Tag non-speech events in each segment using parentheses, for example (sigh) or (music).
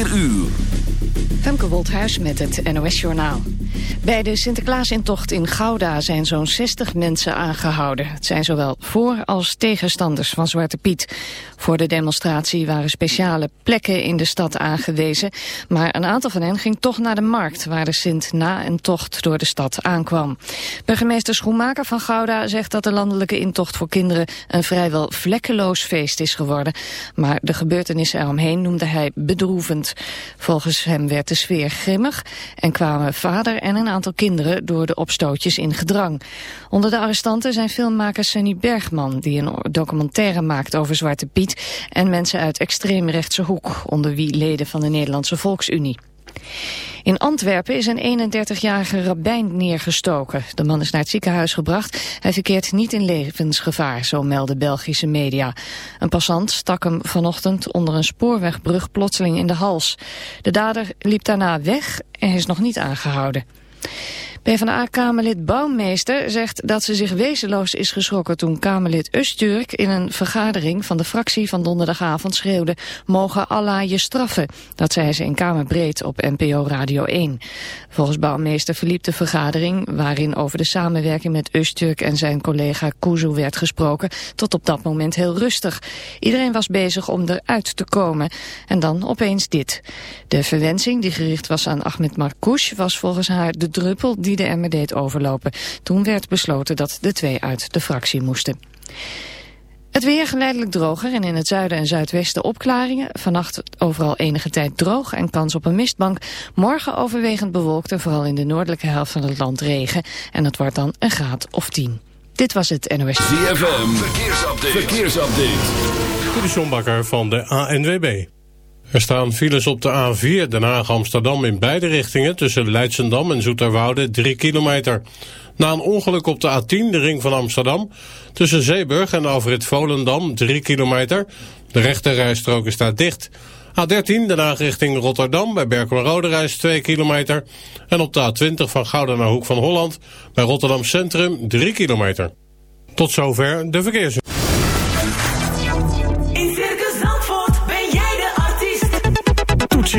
4 uur. Femke Woldhuis met het NOS Journaal. Bij de Sinterklaasintocht in Gouda zijn zo'n 60 mensen aangehouden. Het zijn zowel voor- als tegenstanders van Zwarte Piet. Voor de demonstratie waren speciale plekken in de stad aangewezen... maar een aantal van hen ging toch naar de markt... waar de Sint na een tocht door de stad aankwam. Burgemeester Schoenmaker van Gouda zegt dat de landelijke intocht voor kinderen... een vrijwel vlekkeloos feest is geworden. Maar de gebeurtenissen eromheen noemde hij bedroevend. Volgens hem werd de sfeer grimmig en kwamen vader en een aantal kinderen door de opstootjes in gedrang. Onder de arrestanten zijn filmmaker Sunny Bergman, die een documentaire maakt over Zwarte Piet, en mensen uit extreemrechtse hoek, onder wie leden van de Nederlandse Volksunie. In Antwerpen is een 31-jarige rabbijn neergestoken. De man is naar het ziekenhuis gebracht. Hij verkeert niet in levensgevaar, zo melden Belgische media. Een passant stak hem vanochtend onder een spoorwegbrug plotseling in de hals. De dader liep daarna weg en is nog niet aangehouden. PvdA-kamerlid Bouwmeester zegt dat ze zich wezenloos is geschrokken toen Kamerlid Usturk in een vergadering van de fractie van donderdagavond schreeuwde mogen Allah je straffen. Dat zei ze in Kamerbreed op NPO Radio 1. Volgens Bouwmeester verliep de vergadering waarin over de samenwerking met Usturk en zijn collega Kuzu werd gesproken tot op dat moment heel rustig. Iedereen was bezig om eruit te komen en dan opeens dit. De verwensing die gericht was aan Ahmed Marcouch was volgens haar de druppel die die de emmer deed overlopen. Toen werd besloten dat de twee uit de fractie moesten. Het weer geleidelijk droger en in het zuiden en zuidwesten opklaringen. Vannacht overal enige tijd droog en kans op een mistbank. Morgen overwegend bewolkt en vooral in de noordelijke helft van het land regen. En het wordt dan een graad of 10. Dit was het NOS. ZFM, verkeersupdate. verkeersupdate. De van de ANWB. Er staan files op de A4 Den Haag-Amsterdam in beide richtingen... tussen Leidsendam en Zoeterwoude 3 kilometer. Na een ongeluk op de A10, de ring van Amsterdam... tussen Zeeburg en Alfred Volendam 3 kilometer. De rechterrijstrook is daar dicht. A13 Den Haag richting Rotterdam bij Berkel-Rode reis 2 kilometer. En op de A20 van Gouda naar Hoek van Holland... bij Rotterdam Centrum 3 kilometer. Tot zover de verkeers.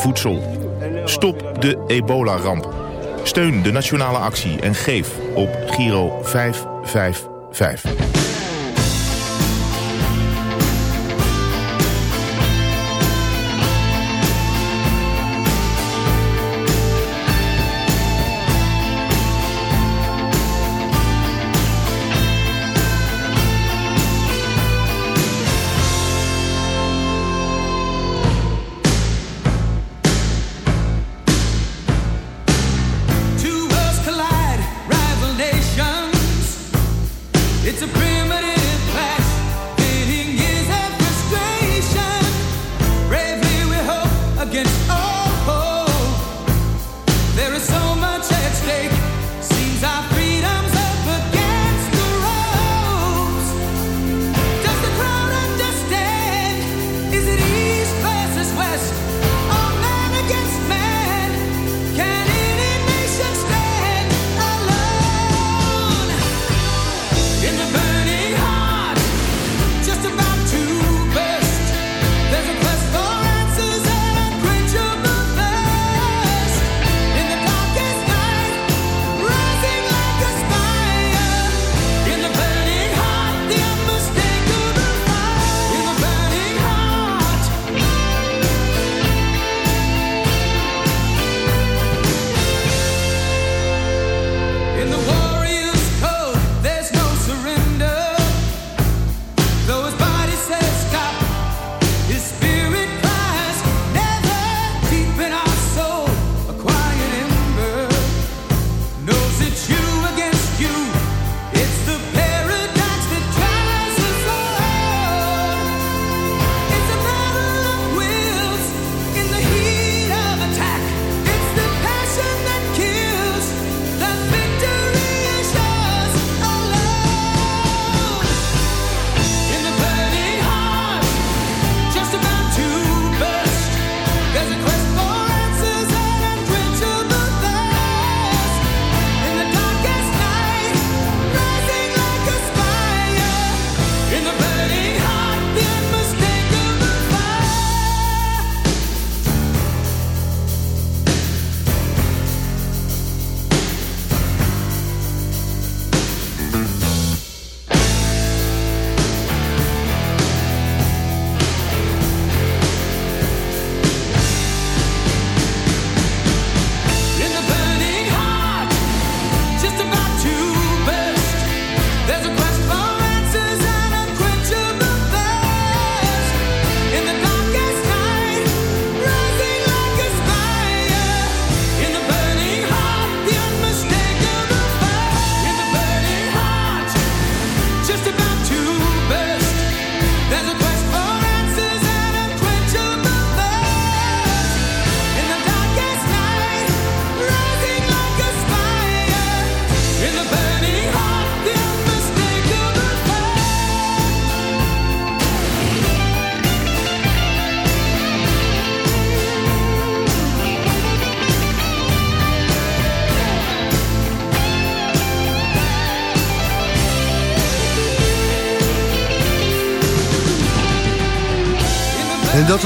voedsel. Stop de ebola-ramp. Steun de nationale actie en geef op Giro 555.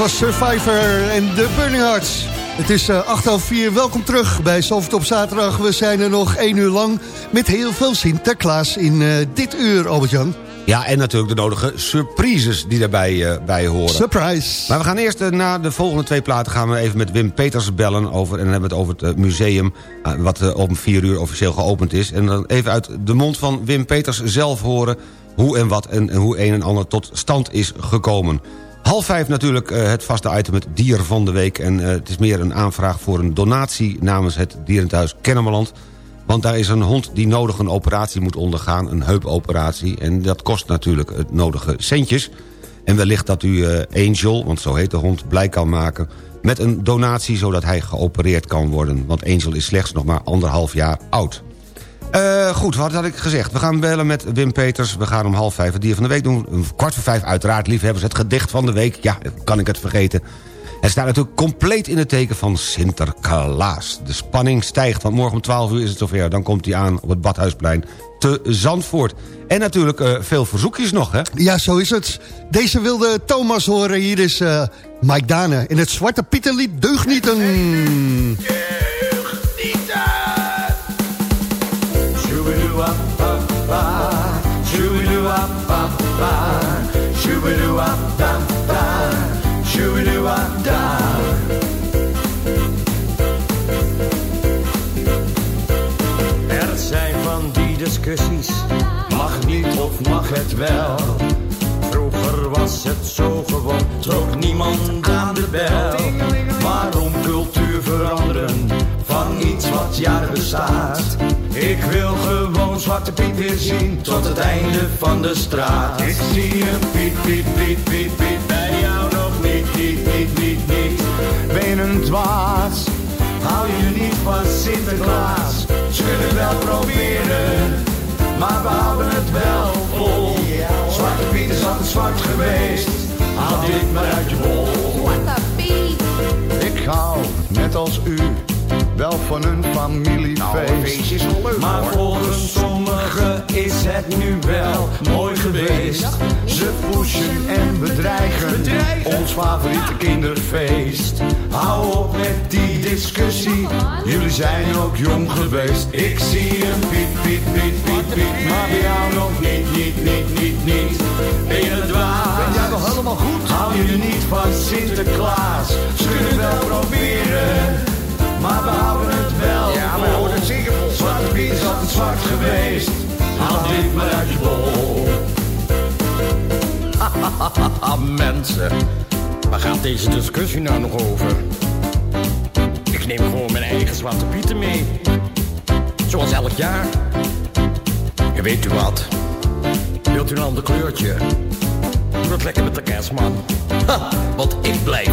Was Survivor en de Burning Hearts. Het is eh 8 over 4. Welkom terug bij Zalvert op zaterdag. We zijn er nog één uur lang met heel veel Sinterklaas in eh, dit uur, Albert-Jan. Ja, en natuurlijk de nodige surprises die daarbij eh, bij horen. Surprise! Maar we gaan eerst eh, na de volgende twee platen gaan we even met Wim Peters bellen. Over, en dan hebben we het over het museum wat om vier uur officieel geopend is. En dan even uit de mond van Wim Peters zelf horen hoe en wat en, en hoe een en ander tot stand is gekomen. Half vijf natuurlijk eh, het vaste item het dier van de week. En eh, het is meer een aanvraag voor een donatie namens het dierenthuis Kennemerland. Want daar is een hond die nodig een operatie moet ondergaan, een heupoperatie. En dat kost natuurlijk het nodige centjes. En wellicht dat u eh, Angel, want zo heet de hond, blij kan maken... met een donatie zodat hij geopereerd kan worden. Want Angel is slechts nog maar anderhalf jaar oud. Eh, goed, wat had ik gezegd? We gaan bellen met Wim Peters. We gaan om half vijf het dier van de week doen. Een kwart voor vijf uiteraard, liefhebbers. Het gedicht van de week. Ja, kan ik het vergeten. Het staat natuurlijk compleet in het teken van Sinterklaas. De spanning stijgt, want morgen om 12 uur is het zover. Dan komt hij aan op het Badhuisplein te Zandvoort. En natuurlijk eh, veel verzoekjes nog, hè? Ja, zo is het. Deze wilde Thomas horen. Hier is eh, Mike Dane in het Zwarte Pieterlied Deugnieten. Het wel. Vroeger was het zo gewoon, trok niemand aan de bel. Waarom cultuur veranderen van iets wat jaren bestaat? Ik wil gewoon Zwarte Piet weer zien tot het einde van de straat. Ik zie een Piet, Piet, Piet, Piet, Piet, bij jou nog niet, niet, niet, niet, niet. Ben een dwaas? Hou je niet van Sinterklaas? Ze kunnen wel proberen, maar we houden het wel vol. Altijd zwart geweest, haal dit maar uit je bol. Ik hou, net als u, wel van een familiefeest. Maar volgens sommigen is het nu wel mooi geweest. Ze pushen en bedreigen, ons favoriete kinderfeest. Hou op met die discussie, jullie zijn ook jong geweest. Ik zie een Piet, Piet, Piet, Piet, Piet, maar bij jou nog niet, niet, niet, niet, niet. Ben je een dwaas? Ben jij nog helemaal goed? Hou je niet van Sinterklaas? Ze kunnen wel proberen, maar we houden het wel Ja, we houden het zeker vol. Zwarte Piet is altijd zwart geweest. Haal dit maar uit je bol. (laughs) Mensen, waar gaat deze discussie nou nog over? Ik neem gewoon mijn eigen zwarte pieten mee. Zoals elk jaar. En weet u wat? Wilt u een ander kleurtje? Doe het lekker met de kerstman. Ha, want ik blijf.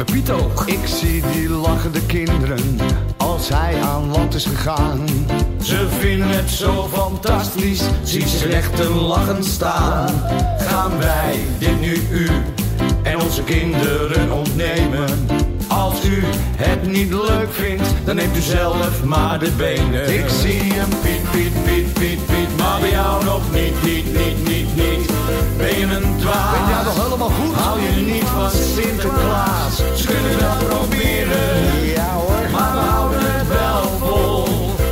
Ook. Ik zie die lachende kinderen als hij aan land is gegaan. Ze vinden het zo fantastisch, zie ze echt een lachen staan. Gaan wij dit nu u en onze kinderen ontnemen? Als u het niet leuk vindt, dan neemt u zelf maar de benen. Ik zie een Piet, Piet, Piet, Piet, Piet, maar bij jou nog niet, niet, niet, niet. Ben je een dwaas? Ben jij nog helemaal goed? Hou je niet van Sinterklaas? Ze kunnen wel proberen. Ja hoor. Maar we houden het wel vol.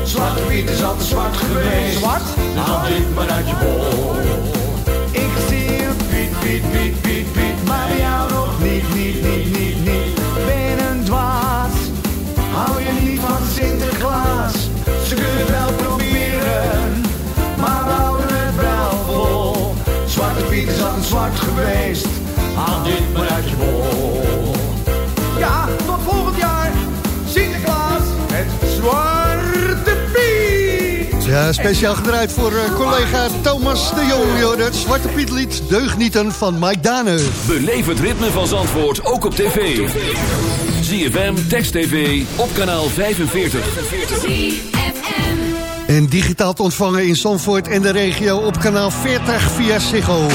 Zwarte Piet is altijd zwart geweest. Zwart? Haal dit maar uit je bol. Geweest. Haal dit maar uit je bol. Ja, tot volgend jaar. Sinterklaas, het Zwarte Piet. Ja, speciaal gedraaid voor eh, collega Thomas de Jong. Het Zwarte Piet lied Deugnieten van Mike Dane. Beleef het ritme van Zandvoort ook op tv. ZFM, Text TV, op kanaal 45. En digitaal te ontvangen in Zandvoort en de regio op kanaal 40 via Ziggo.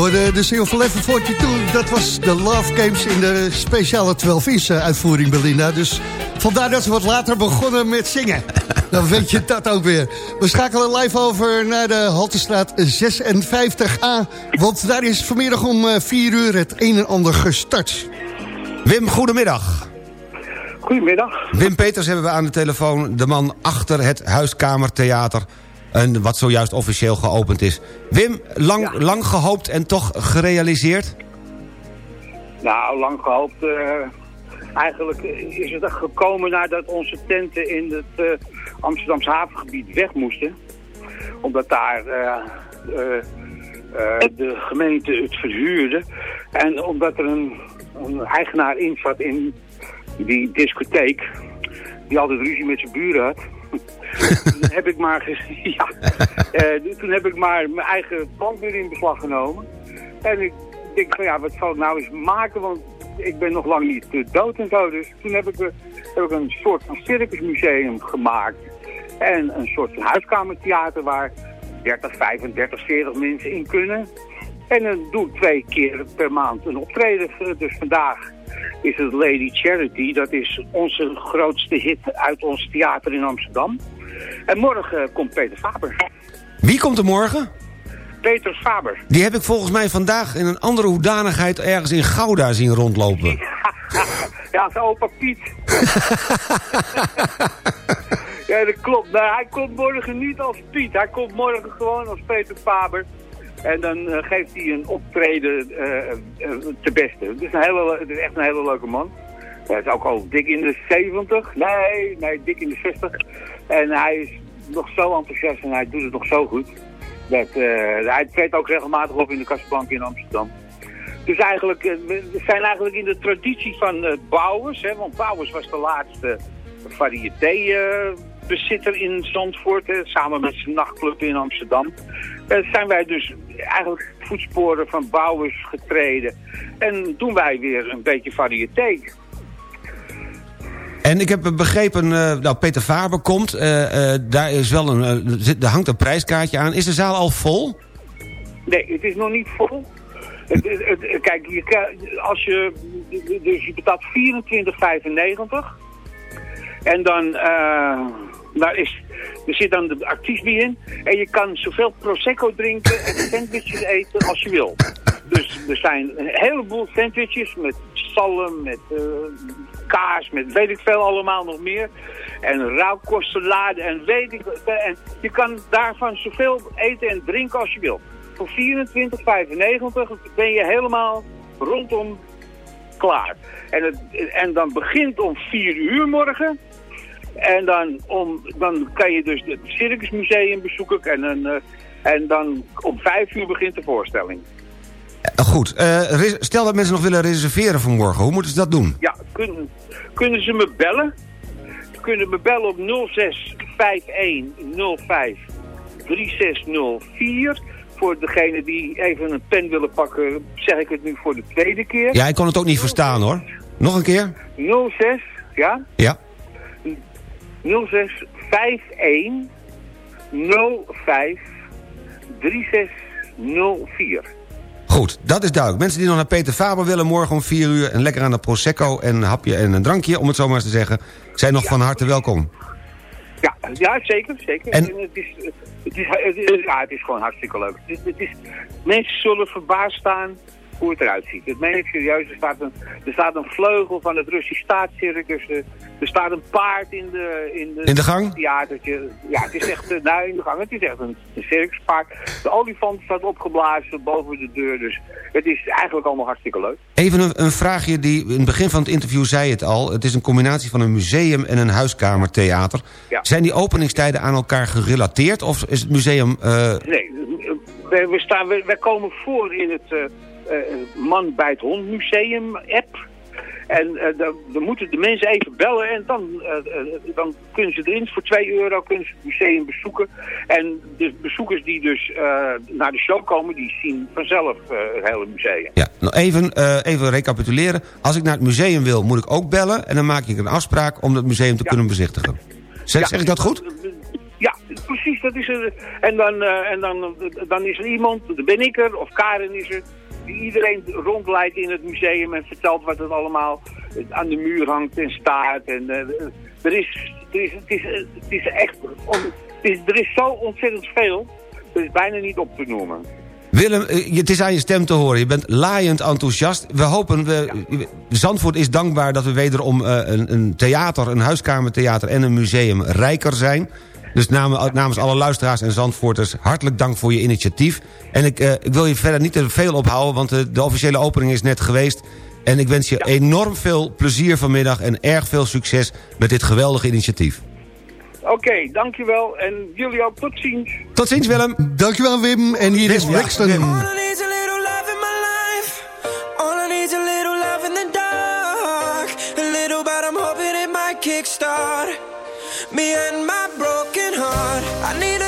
Hoorde de single van Level 42. Dat was de Love Games in de speciale 12-inch uitvoering, Belinda. Dus vandaar dat ze wat later begonnen met zingen. (laughs) Dan weet je dat ook weer. We schakelen live over naar de Haltestraat 56A. Want daar is vanmiddag om 4 uur het een en ander gestart. Wim, goedemiddag. Goedemiddag. Wim Peters hebben we aan de telefoon. De man achter het Huiskamertheater. En wat zojuist officieel geopend is. Wim, lang, lang gehoopt en toch gerealiseerd? Nou, lang gehoopt. eh, eigenlijk is het er gekomen nadat onze tenten in het uh, Amsterdamse havengebied weg moesten. Omdat daar uh, de gemeente het verhuurde. En omdat er een, een eigenaar in zat in die discotheek. Die altijd ruzie met zijn buren had. Toen heb ik maar, (laughs) ja, uh, toen heb ik maar mijn eigen pand weer in beslag genomen. En ik denk van ja, wat zal ik nou eens maken, want ik ben nog lang niet uh, dood en zo. Dus toen heb ik, uh, heb ik een soort van circusmuseum gemaakt. En een soort van huiskamertheater waar 30, 35, 40 mensen in kunnen. En dan doe ik twee keer per maand een optreden. Dus vandaag is het Lady Charity. Dat is onze grootste hit uit ons theater in Amsterdam. En morgen komt Peter Faber. Wie komt er morgen? Peter Faber. Die heb ik volgens mij vandaag in een andere hoedanigheid ergens in Gouda zien rondlopen. (laughs) ja, zijn opa Piet. (laughs) ja, dat klopt. Hij komt morgen niet als Piet. Hij komt morgen gewoon als Peter Faber. En dan uh, geeft hij een optreden uh, uh, te beste. Is, een hele, het is echt een hele leuke man. Hij is ook al dik in de 70. Nee, nee, dik in de 60. En hij is nog zo enthousiast en hij doet het nog zo goed. Dat, hij treedt ook regelmatig op in de Kastplank in Amsterdam. Dus eigenlijk, we zijn eigenlijk in de traditie van Bouwers. Hè, want Bouwers was de laatste variété bezitter in Zandvoort, hè, samen met zijn nachtclub in Amsterdam. Uh, zijn wij dus eigenlijk voetsporen van bouwers getreden. En doen wij weer een beetje variëteit. En ik heb begrepen, uh, nou Peter Faber komt, uh, daar is wel een, er hangt een prijskaartje aan. Is de zaal al vol? Nee, het is nog niet vol. Het, het, het, kijk, je, als je, dus je betaalt 24,95 en dan, daar, is, er zit dan de bij in. En je kan zoveel prosecco drinken en sandwiches eten als je wil. Dus er zijn een heleboel sandwiches met zalm, met uh, kaas, met weet ik veel allemaal nog meer. En rauwkostsalade en weet ik En je kan daarvan zoveel eten en drinken als je wil. Voor 24,95 ben je helemaal rondom klaar. En, het, en dan begint om 4 uur morgen. En dan, om, dan kan je dus het Circusmuseum bezoeken. En, dan, uh, en dan om 5 uur begint de voorstelling. Goed, uh, stel dat mensen nog willen reserveren voor morgen. Hoe moeten ze dat doen? Ja, kunnen, kunnen ze me bellen? Ze kunnen me bellen op 065105 3604 voor degene die even een pen willen pakken, zeg ik het nu voor de tweede keer. Ja, ik kon het ook niet verstaan hoor. Nog een keer? 06, ja? Ja. 06 51 05 3604. Goed, dat is duidelijk. Mensen die nog naar Peter Faber willen morgen om 4 uur... en lekker aan de Prosecco en een hapje en een drankje, om het zo maar eens te zeggen... zijn nog ja. van harte welkom. Ja, ja zeker. zeker. En... Het, is, het, is, het, is, ja, het is gewoon hartstikke leuk. Het is, het is, mensen zullen verbaasd staan hoe het eruit ziet. Dat meen ik serieus. Er staat een, er staat een vleugel van het Russisch staatscircus. Er staat een paard in de... In de, in de gang? Theatertje. Ja, het is echt... Nou, in de gang. Het is echt een, een circuspaard. De olifant staat opgeblazen boven de deur. Dus het is eigenlijk allemaal hartstikke leuk. Even een, een vraagje die... In het begin van het interview zei het al. Het is een combinatie van een museum en een huiskamertheater. Ja. Zijn die openingstijden aan elkaar gerelateerd? Of is het museum... Uh... Nee, we, staan, we, we komen voor in het... Uh, eh, man bij het hond museum app. En eh, dan, moeten de mensen even bellen en dan, eh, dan kunnen ze erin voor 2 euro kunnen ze het museum bezoeken. En de bezoekers die dus naar de show komen, die zien vanzelf het hele museum. Ja, nou even, even recapituleren. Als ik naar het museum wil, moet ik ook bellen en dan maak ik een afspraak om het museum te kunnen bezichtigen. Zeg, zeg ik dat goed? Ja, precies. Dat is. En, dan, en dan, dan is er iemand, dan ben ik er, of Karen is er iedereen rondleidt in het museum en vertelt wat het allemaal aan de muur hangt en staat. En, er, is, er, is, het, is, het is echt... Is, er is zo ontzettend veel, dat is bijna niet op te noemen. Willem, eh, het is aan je stem te horen. Je bent laaiend enthousiast. We hopen, we. Zandvoort is dankbaar dat we wederom eh, een, een theater, een huiskamertheater en een museum rijker zijn. Dus namens, namens alle luisteraars en Zandvoorters... hartelijk dank voor je initiatief. En ik, eh, ik wil je verder niet te veel ophouden... want de, de officiële opening is net geweest. En ik wens je enorm veel plezier vanmiddag... en erg veel succes met dit geweldige initiatief. Oké, dankjewel. En jullie ook tot ziens. Tot ziens, Willem. Dankjewel, Wim. En hier is Ja, Kickstart Me and my broken heart. I need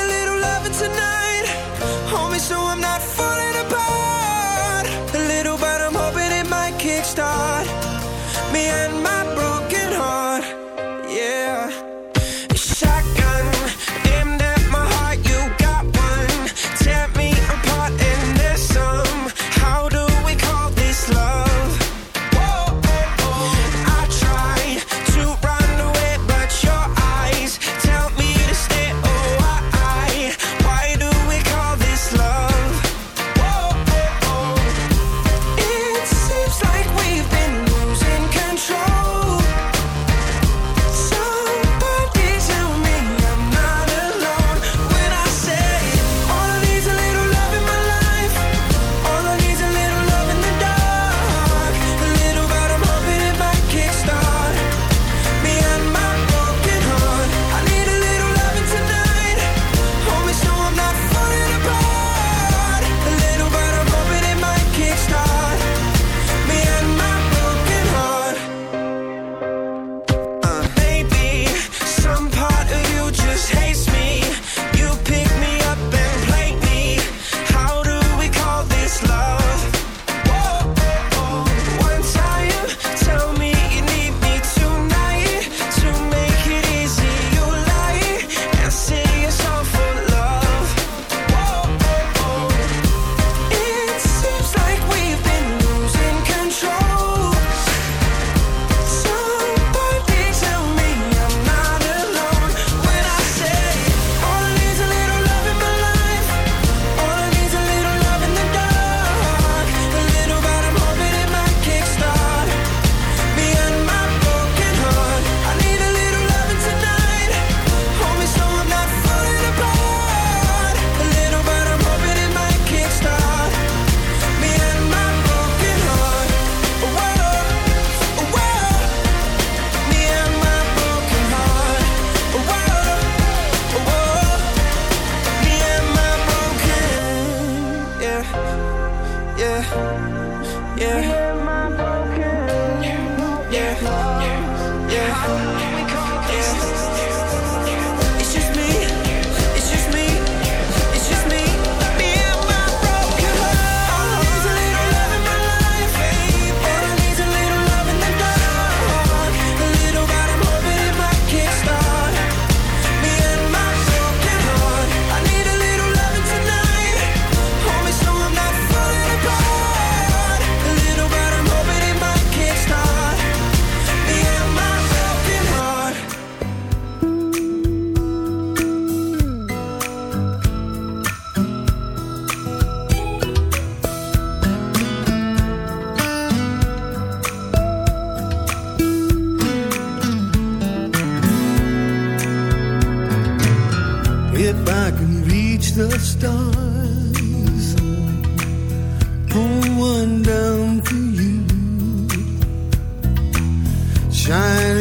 stars pour one down for you. Shine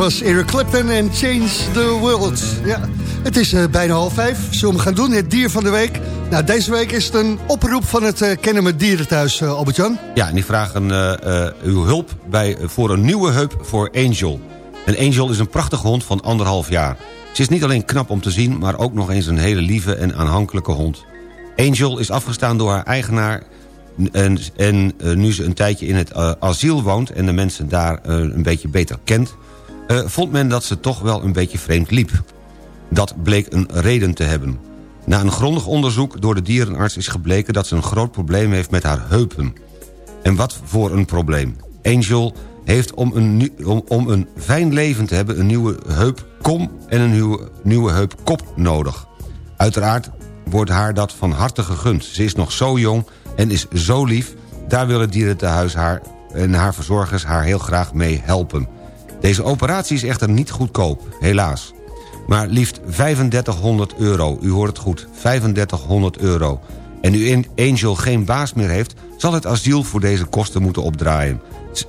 was Eric Clapton en Change the World. Ja, het is uh, bijna half vijf. Zullen we gaan doen? Het dier van de week. Nou, deze week is het een oproep van het uh, Kennen met Dierenthuis, uh, Albert-Jan. Ja, en die vragen uw hulp bij, voor een nieuwe heup voor Angel. Een Angel is een prachtige hond van anderhalf jaar. Ze is niet alleen knap om te zien, maar ook nog eens een hele lieve en aanhankelijke hond. Angel is afgestaan door haar eigenaar... En, en nu ze een tijdje in het asiel woont... en de mensen daar een beetje beter kent uh, vond men dat ze toch wel een beetje vreemd liep. Dat bleek een reden te hebben. Na een grondig onderzoek door de dierenarts is gebleken... dat ze een groot probleem heeft met haar heupen. En wat voor een probleem? Angel heeft om een, om, om een fijn leven te hebben... een nieuwe heupkom en een nieuwe, nieuwe heupkop nodig. Uiteraard wordt haar dat van harte gegund. Ze is nog zo jong en is zo lief... daar willen dierentehuis haar en haar verzorgers haar heel graag mee helpen... Deze operatie is echter niet goedkoop, helaas. Maar liefst 3500 euro, u hoort het goed, 3500 euro. En nu Angel geen baas meer heeft... zal het asiel voor deze kosten moeten opdraaien.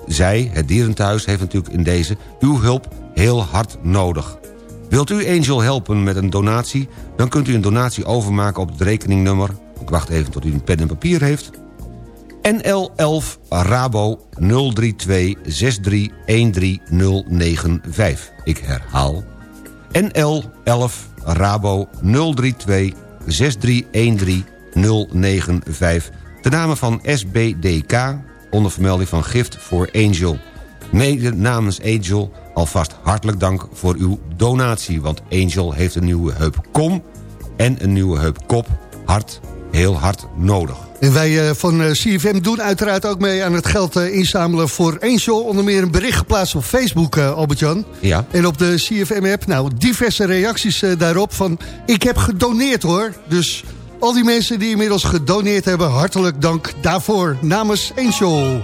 Zij, het dierenthuis, heeft natuurlijk in deze uw hulp heel hard nodig. Wilt u Angel helpen met een donatie... dan kunt u een donatie overmaken op het rekeningnummer... ik wacht even tot u een pen en papier heeft... NL11 Rabo 032 6313095. Ik herhaal. NL11 Rabo 032 6313095. De namen van SBDK onder vermelding van gift voor Angel. Mede namens Angel alvast hartelijk dank voor uw donatie... want Angel heeft een nieuwe heupkom en een nieuwe heupkop hard, heel hard nodig. En wij uh, van uh, CFM doen uiteraard ook mee aan het geld uh, inzamelen voor Angel. Onder meer een bericht geplaatst op Facebook, Albert-Jan. Ja. En op de CFM-app, nou, diverse reacties daarop van... ik heb gedoneerd hoor. Dus al die mensen die inmiddels gedoneerd hebben... hartelijk dank daarvoor namens Angel.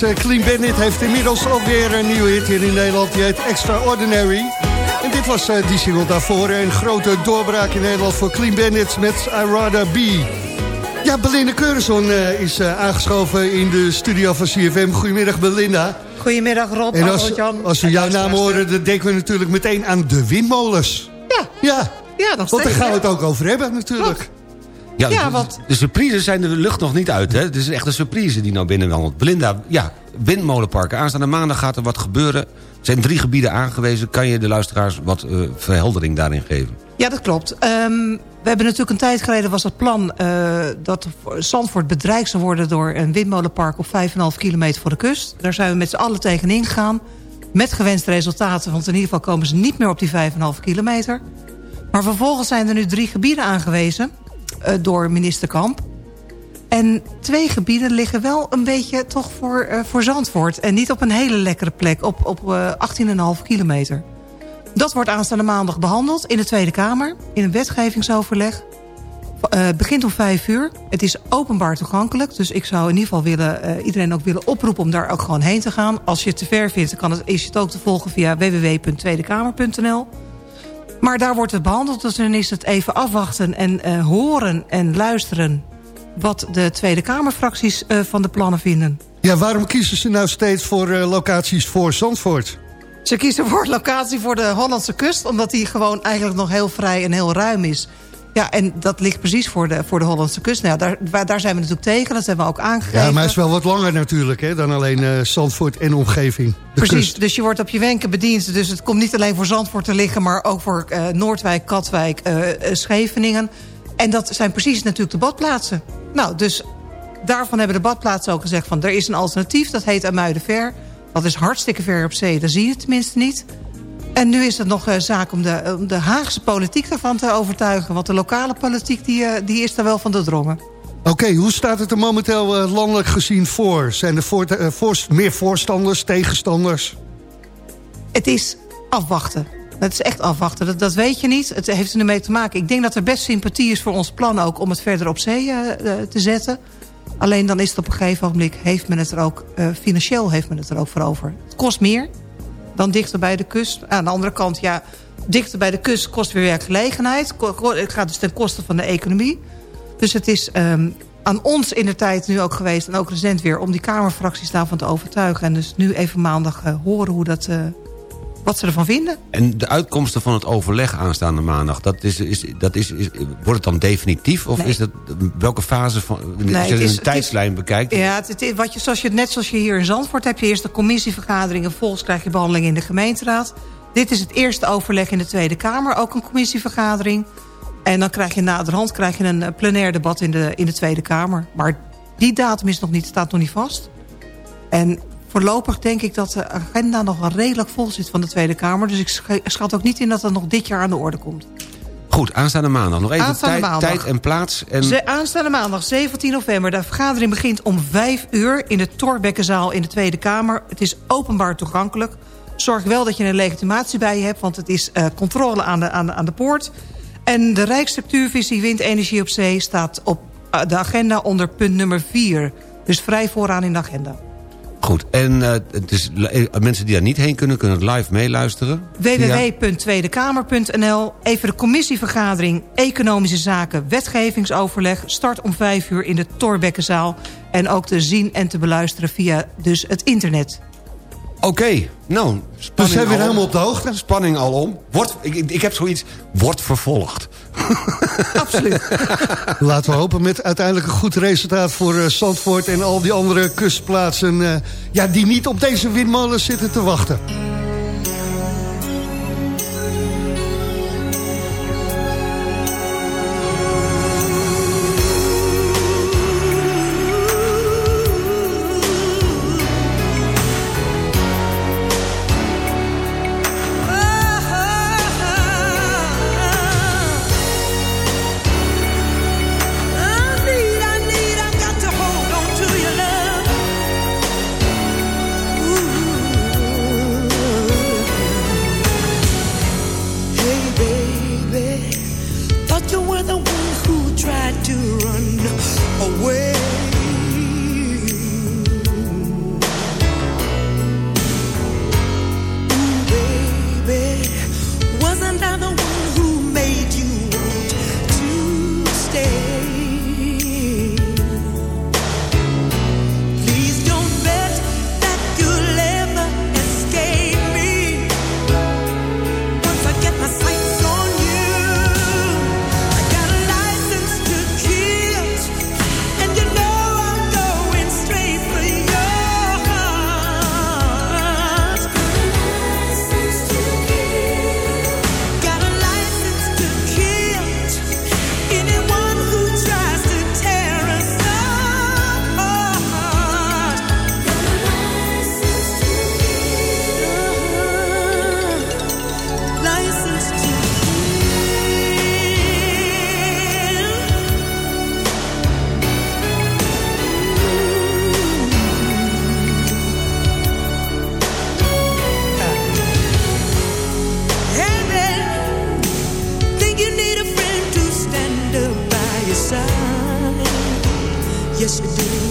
Ja, deze Clean Bandit heeft inmiddels alweer een nieuwe hit hier in Nederland. Die heet Extraordinary. En dit was eh, die single daarvoor. Een grote doorbraak in Nederland voor Clean Bandits met I Rather Be. Ja, Belinda Keurenson eh, is eh, aangeschoven in de studio van CFM. Goedemiddag, Belinda. Goedemiddag Rob, En als, als we jouw naam horen, dan denken we natuurlijk meteen aan de windmolens. Ja. Ja, ja nog want daar gaan we het ook over hebben natuurlijk. Ja, want- de surprises zijn de lucht nog niet uit. Hè? Het is echt een surprise die nou binnenwandelt. Belinda, ja, windmolenparken. Aanstaande maandag gaat er wat gebeuren. Er zijn drie gebieden aangewezen. Kan je de luisteraars wat eh, verheldering daarin geven? Ja, dat klopt. Ehm, we hebben natuurlijk een tijd geleden was het plan... eh, dat Zandvoort bedreigd zou worden door een windmolenpark... op 5,5 kilometer voor de kust. Daar zijn we met z'n allen tegenin gegaan. Met gewenste resultaten, want in ieder geval komen ze niet meer op die 5,5 kilometer. Maar vervolgens zijn er nu drie gebieden aangewezen... eh, door minister Kamp. En twee gebieden liggen wel een beetje toch voor, eh, voor Zandvoort. En niet op een hele lekkere plek, op, op eh 18,5 kilometer. Dat wordt aanstaande maandag behandeld in de Tweede Kamer... in een wetgevingsoverleg. Eh begint om vijf uur. Het is openbaar toegankelijk. Dus ik zou in ieder geval willen, iedereen ook willen oproepen... om daar ook gewoon heen te gaan. Als je het te ver vindt, dan kan het, is het ook te volgen... via www.tweedekamer.nl. Maar daar wordt het behandeld. Dus dan is het even afwachten en eh, horen en luisteren... wat de Tweede Kamerfracties eh, van de plannen vinden. Ja, waarom kiezen ze nou steeds voor eh, locaties voor Zandvoort? Ze kiezen voor locatie voor de Hollandse kust... omdat die gewoon eigenlijk nog heel vrij en heel ruim is. Ja, en dat ligt precies voor de, voor de Hollandse kust. Nou, daar, waar- daar zijn we natuurlijk tegen, dat hebben we ook aangegeven. Ja, maar het is wel wat langer natuurlijk hè, dan alleen eh, Zandvoort en omgeving. Precies, kust. dus je wordt op je wenken bediend. Dus het komt niet alleen voor Zandvoort te liggen... maar ook voor eh, Noordwijk, Katwijk, eh, Scheveningen. En dat zijn precies natuurlijk de badplaatsen. Nou, dus daarvan hebben de badplaatsen ook gezegd... van er is een alternatief, dat heet Amuidenver. Dat is hartstikke ver op zee, daar zie je het tenminste niet. En nu is het nog een zaak om de, om de Haagse politiek daarvan te overtuigen. Want de lokale politiek die, eh, die is daar wel van doordrongen. Oké, hoe staat het er momenteel eh, landelijk gezien voor? Zijn er voor, eh, voor- meer voorstanders, tegenstanders? Het is afwachten. Het is echt afwachten. Dat, dat weet je niet. Het heeft ermee te maken. Ik denk dat er best sympathie is voor ons plan ook... om het verder op zee eh, eh, te zetten. Alleen dan is het op een gegeven ogenblik... Heeft men het er ook, eh, financieel heeft men het er ook voor over. Het kost meer dan dichter bij de kust. Aan de andere kant, ja... dichter bij de kust kost weer werkgelegenheid. Het gaat dus ten koste van de economie. Dus het is ehm, aan ons in de tijd nu ook geweest... en ook recent weer... om die Kamerfracties daarvan te overtuigen. En dus nu even maandag eh, horen hoe dat, eh, wat ze ervan vinden. En de uitkomsten van het overleg aanstaande maandag... Dat is, is, dat is, is, wordt het dan definitief? Of Nee. is dat, welke fase van... als Nee, je het is- een tijdslijn bekijkt... Ja, het, het- wat je, zoals je, net zoals je hier in Zandvoort heb je eerst de commissievergadering... en vervolgens krijg je behandeling in de gemeenteraad. Dit is het eerste overleg in de Tweede Kamer, ook een commissievergadering. En dan krijg je naderhand krijg je een eh, plenair debat in de, in de Tweede Kamer. Maar die datum is nog niet, staat nog niet vast. En voorlopig denk ik dat de agenda nog wel redelijk vol zit van de Tweede Kamer. Dus ik sch- schat ook niet in dat dat nog dit jaar aan de orde komt. Goed, aanstaande maandag. Nog even Aanstaande tijd, maandag. tijd en plaats. En... Ze, aanstaande maandag 17 november. De vergadering begint om 5 uur in de Torbekkenzaal in de Tweede Kamer. Het is openbaar toegankelijk. Zorg wel dat je een legitimatie bij je hebt... want het is eh, controle aan de, aan, de, aan de poort. En de Rijksstructuurvisie Windenergie op Zee... staat op eh, de agenda onder punt nummer 4. Dus vrij vooraan in de agenda. Goed, en eh, het is, eh, mensen die daar niet heen kunnen... kunnen het live meeluisteren. Www.tweedekamer.nl Even de commissievergadering Economische Zaken Wetgevingsoverleg... start om 5 uur in de Torbekkenzaal. En ook te zien en te beluisteren via dus het internet. Oké, nou, spanning zijn weer helemaal op de hoogte. Spanning al om. Wordt, ik, ik, heb zoiets, wordt vervolgd. (laughs) Laten we hopen met uiteindelijk een goed resultaat voor eh, Zandvoort... en al die andere kustplaatsen eh, ja, die niet op deze windmolen zitten te wachten. Yes, you do.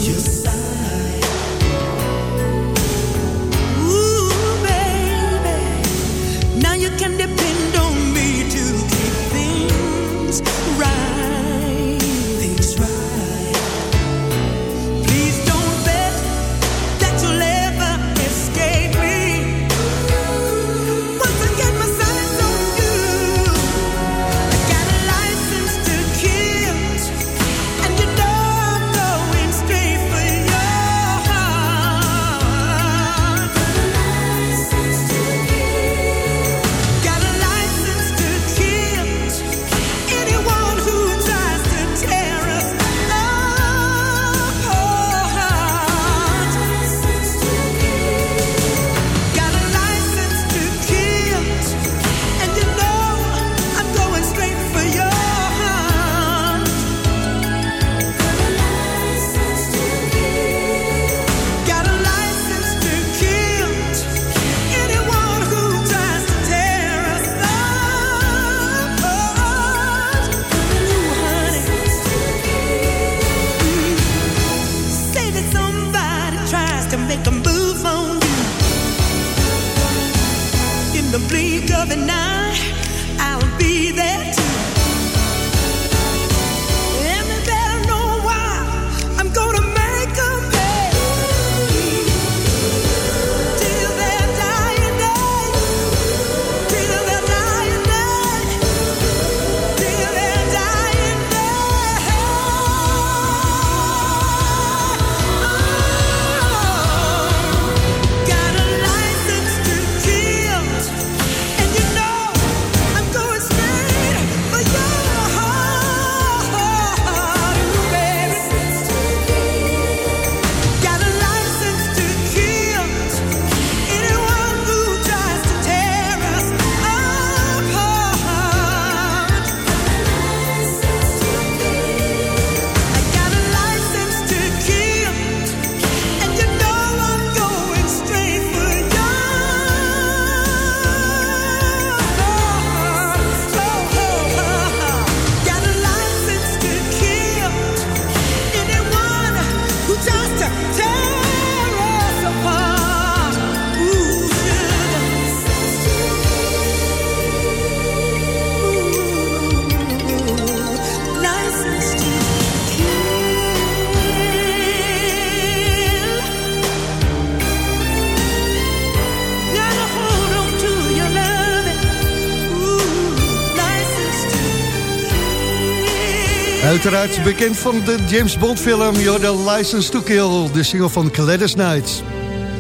Uiteraard bekend van de James Bond film You're License to Kill, de single van Gladys Knight.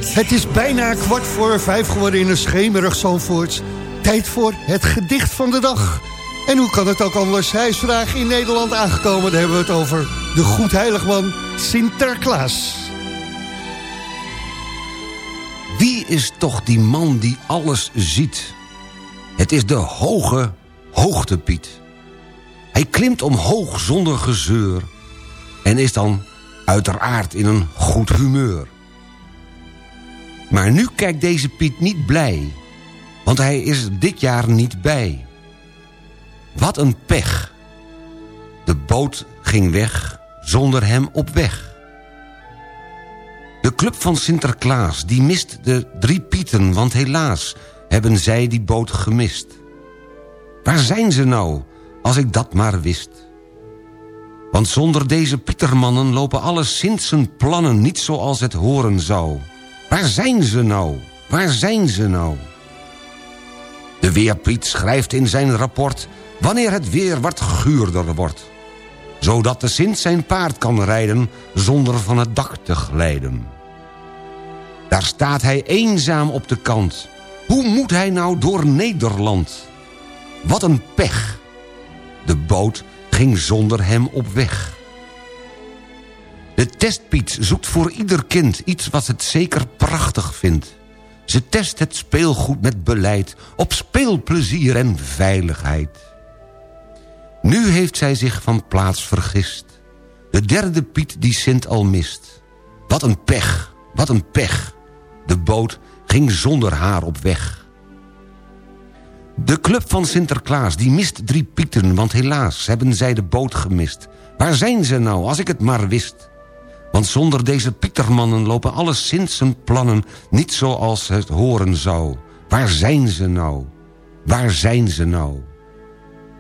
Het is bijna kwart voor vijf geworden in een schemerig Zandvoort. Tijd voor het gedicht van de dag. En hoe kan het ook anders? Hij is vandaag in Nederland aangekomen. Daar hebben we het over de goedheiligman Sinterklaas. Wie is toch die man die alles ziet? Het is de hoge hoogtepiet. Klimt omhoog zonder gezeur... en is dan uiteraard in een goed humeur. Maar nu kijkt deze Piet niet blij... want hij is dit jaar niet bij. Wat een pech. De boot ging weg zonder hem op weg. De club van Sinterklaas die mist de drie Pieten... want helaas hebben zij die boot gemist. Waar zijn ze nou, als ik dat maar wist? Want zonder deze Pietermannen lopen alle Sintsen plannen... niet zoals het horen zou. Waar zijn ze nou? Waar zijn ze nou? De Weerpiet schrijft in zijn rapport... wanneer het weer wat guurder wordt. Zodat de Sint zijn paard kan rijden... zonder van het dak te glijden. Daar staat hij eenzaam op de kant. Hoe moet hij nou door Nederland? Wat een pech. De boot ging zonder hem op weg. De testpiet zoekt voor ieder kind iets wat het zeker prachtig vindt. Ze test het speelgoed met beleid op speelplezier en veiligheid. Nu heeft zij zich van plaats vergist. De derde Piet die Sint al mist. Wat een pech, wat een pech. De boot ging zonder haar op weg. De club van Sinterklaas die mist drie Pieten... want helaas hebben zij de boot gemist. Waar zijn ze nou, als ik het maar wist? Want zonder deze Pietermannen lopen alle Sintsen plannen... niet zoals het horen zou. Waar zijn ze nou? Waar zijn ze nou?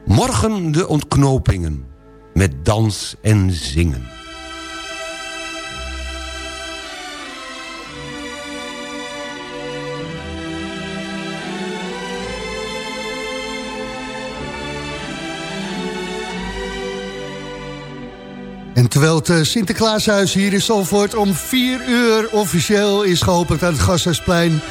Morgen de ontknopingen, met dans en zingen. En terwijl het eh, Sinterklaashuis hier in Zalvoort om 4 uur officieel is geopend aan het Gasthuisplein...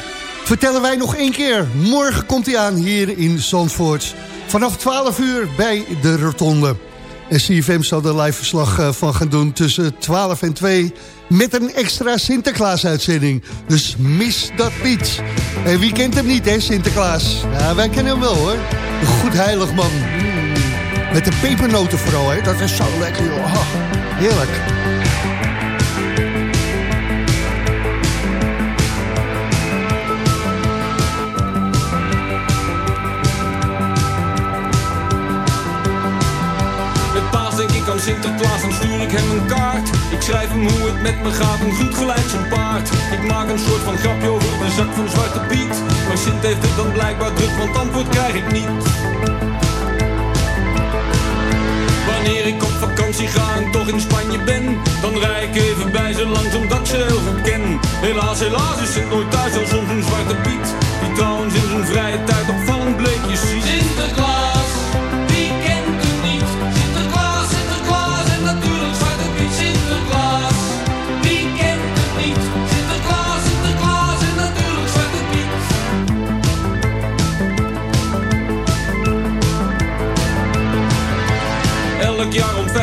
vertellen wij nog één keer. Morgen komt hij aan hier in Zandvoort. Vanaf 12 uur bij de Rotonde. En CFM zal er live verslag eh, van gaan doen tussen 12 en 2... met een extra Sinterklaas-uitzending. Dus mis dat niet. En wie kent hem niet, hè, Sinterklaas? Ja, wij kennen hem wel, hoor. Een goed heilig man. Met de pepernoten vooral, hè. Dat is zo lekker, joh. Heerlijk. Met paas denk ik aan Sinterklaas, dan stuur ik hem een kaart. Ik schrijf hem hoe het met me gaat, een goed gelijk zijn paard. Ik maak een soort van grapje over de zak van Zwarte Piet. Maar Sint heeft het dan blijkbaar druk, want antwoord krijg ik niet. Wanneer ik op vakantie ga en toch in Spanje ben Dan rij ik even bij ze langs omdat ze heel goed ken. Helaas, helaas is het nooit thuis als soms een zwarte piet Die trouwens in zijn vrije tijd opvallend bleekjes ziet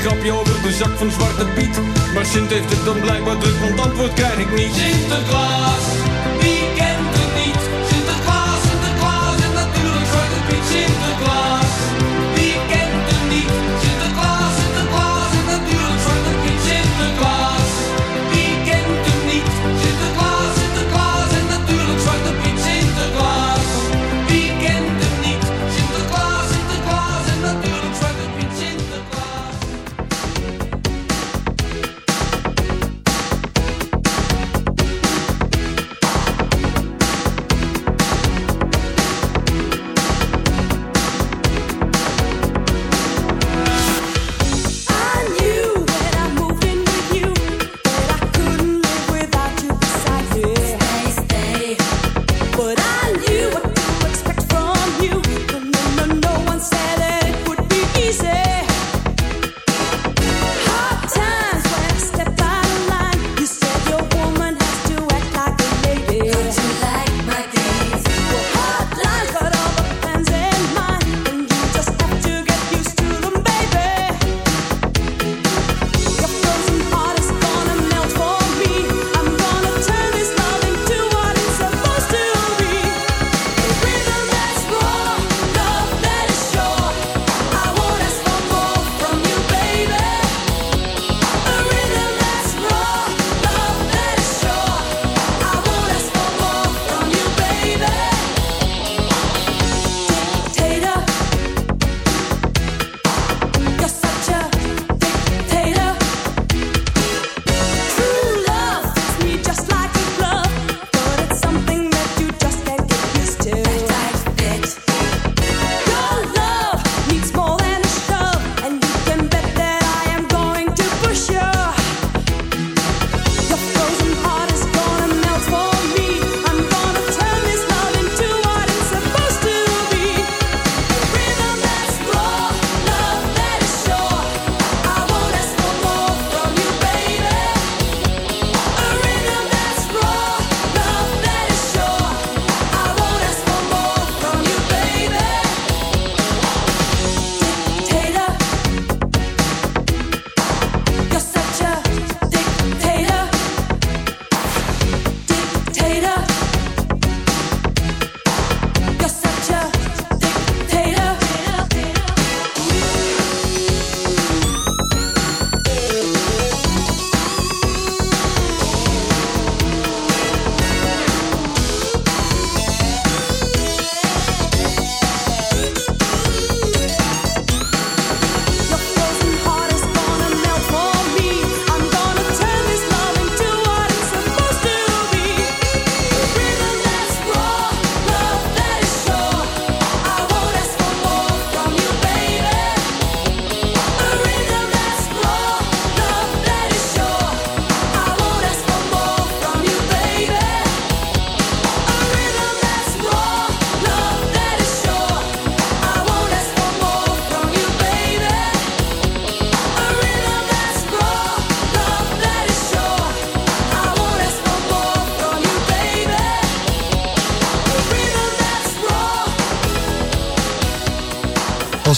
grapje over de zak van Zwarte Piet. Maar Sint heeft het dan blijkbaar druk, easy.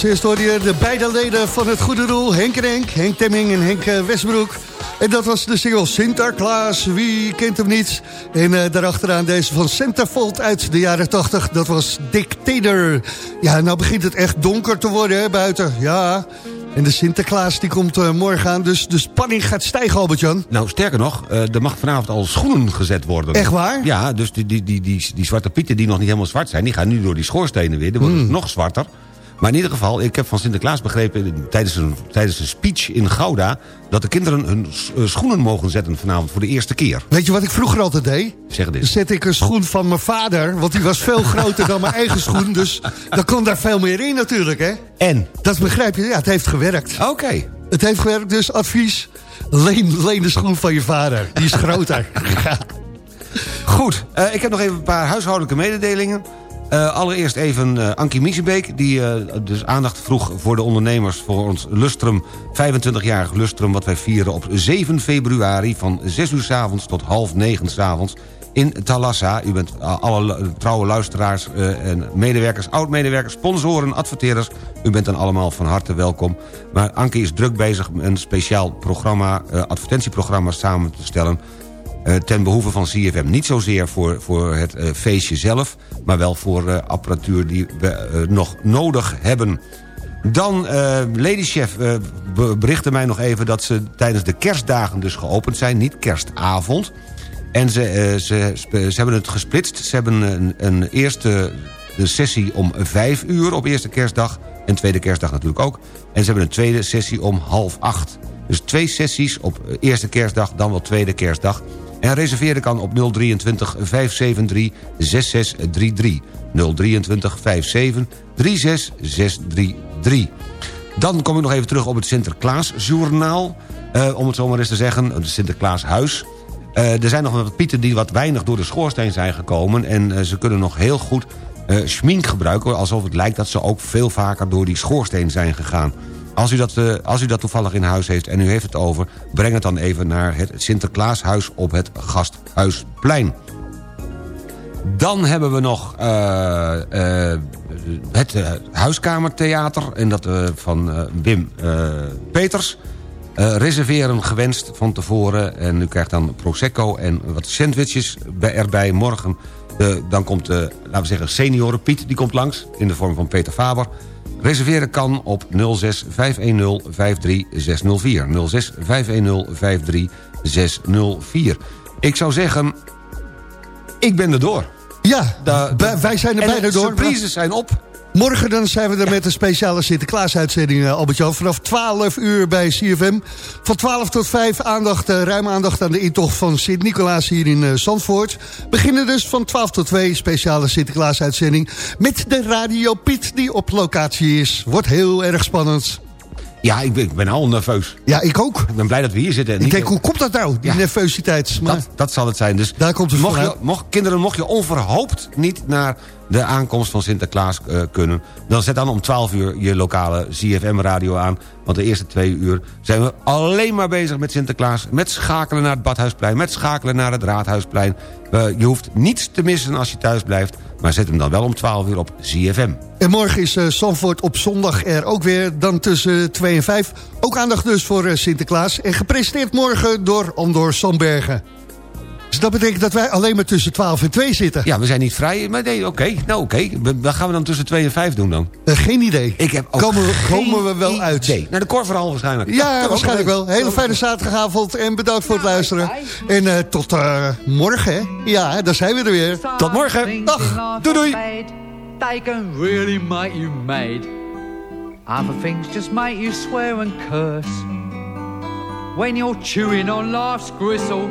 Als eerste hoorde je de beide leden van het goede doel. Henk en Henk, Henk Temming en Henk eh, Westbroek. En dat was de single Sinterklaas, wie kent hem niet? En eh, daarachteraan deze van Centerfold uit de jaren 80. Dat was Dictator. Ja, nou begint het echt donker te worden hè, buiten. Ja, en de Sinterklaas die komt eh, morgen aan. Dus de spanning gaat stijgen, Albert-Jan. Nou, sterker nog, er mag vanavond al schoenen gezet worden. Echt waar? Ja, dus die, die, die, die, die zwarte pieten die nog niet helemaal zwart zijn... die gaan nu door die schoorstenen weer. Die worden Hmm. nog zwarter. Maar in ieder geval, ik heb van Sinterklaas begrepen... tijdens een, tijdens een speech in Gouda... dat de kinderen hun eh, schoenen mogen zetten vanavond voor de eerste keer. Weet je wat ik vroeger altijd deed? Zeg dit. Zet ik een schoen van mijn vader, want die was veel groter dan mijn eigen schoen. Dus dan kon daar veel meer in natuurlijk, hè? En? Dat begrijp je, ja, het heeft gewerkt. Oké. Het heeft gewerkt, dus advies, leen, leen de schoen van je vader. Die is groter. (laughs) Goed, eh, ik heb nog even een paar huishoudelijke mededelingen. Eh, allereerst even eh Ankie Miesebeek, die eh, dus aandacht vroeg voor de ondernemers... voor ons Lustrum, 25-jarig Lustrum... wat wij vieren op 7 februari van 6 uur s avonds tot half 9 s avonds... in Talassa. U bent uh, alle trouwe luisteraars uh, en medewerkers, oud-medewerkers, sponsoren, adverteerders. U bent dan allemaal van harte welkom. Maar Anke is druk bezig een speciaal programma, uh, advertentieprogramma samen te stellen... Uh, ten behoeve van CFM. Niet zozeer voor, voor het uh, feestje zelf... maar wel voor uh, apparatuur die we nog nodig hebben. Dan, Lady Chef berichtte mij nog even... dat ze tijdens de kerstdagen dus geopend zijn. Niet kerstavond. En ze, ze, ze hebben het gesplitst. Ze hebben een, een eerste sessie om vijf uur op eerste kerstdag... en tweede kerstdag natuurlijk ook. En ze hebben een tweede sessie om half acht. Dus twee sessies op eerste kerstdag, dan wel tweede kerstdag... En reserveren kan op 023 573 6633. 023 57 36633. Dan kom ik nog even terug op het Sinterklaasjournaal. Uh, om het zo maar eens te zeggen, het Sinterklaashuis. Uh, er zijn nog wat pieten die wat weinig door de schoorsteen zijn gekomen... en uh, ze kunnen nog heel goed uh, schmink gebruiken... alsof het lijkt dat ze ook veel vaker door die schoorsteen zijn gegaan. Als u, dat, uh, als u dat toevallig in huis heeft en u heeft het over... breng het dan even naar het Sinterklaashuis op het Gasthuisplein. Dan hebben we nog uh, uh, het Huiskamertheater... en dat van Wim Peters. reserveren gewenst van tevoren. En u krijgt dan Prosecco en wat sandwiches erbij morgen. dan komt, laten we zeggen, senioren Piet, die komt langs... in de vorm van Peter Faber... Reserveren kan op 06 510 53604. 06 510 53604. Ik zou zeggen, ik ben er door. Ja, da, da, wij zijn er bijna door. surprises zijn op. Morgen dan zijn we er ja. met een speciale Sinterklaas-uitzending, Albert-Jan. Vanaf 12 uur bij CFM. Van 12 tot 5 aandacht, uh, ruim aandacht aan de intocht van Sint-Nicolaas hier in uh, Zandvoort. Beginnen dus van 12 tot 2, speciale Sinterklaas-uitzending. Met de Radio Piet die op locatie is. Wordt heel erg spannend. Ja, ik ben, ik ben al nerveus. Ja, ik ook. Ik ben blij dat we hier zitten. Ik denk, hoe komt dat nou, die ja. nervositeit? Maar... Dat, dat zal het zijn. Dus daar komt het mocht je, mocht, Kinderen, mocht je onverhoopt niet naar de aankomst van Sinterklaas uh, kunnen... dan zet dan om 12 uur je lokale ZFM-radio aan. Want de eerste twee uur zijn we alleen maar bezig met Sinterklaas. Met schakelen naar het Badhuisplein, met schakelen naar het Raadhuisplein. Je hoeft niets te missen als je thuis blijft... maar zet hem dan wel om 12 uur op ZFM. En morgen is uh, Zandvoort op zondag er ook weer, dan tussen 2 en 5. Ook aandacht dus voor Sinterklaas. En gepresenteerd morgen door Andor Sandbergen. Dus dat betekent dat wij alleen maar tussen 12 en 2 zitten. Ja, we zijn niet vrij, maar nee, oké. Okay. Nou, oké. Okay. Wat gaan we dan tussen 2 en 5 doen dan? Uh, geen idee. Ik heb ook komen, we, geen komen we wel uit? Nee, naar de korverhal waarschijnlijk. Ja, ja waarschijnlijk wel. Hele fijne zaterdagavond en bedankt voor het luisteren. En uh, tot uh, morgen, hè? Ja, daar zijn we er weer. Tot morgen. Dag. Doei, doei. They can really make you mad. Other things just make you swear and curse. When you're chewing on life's gristle,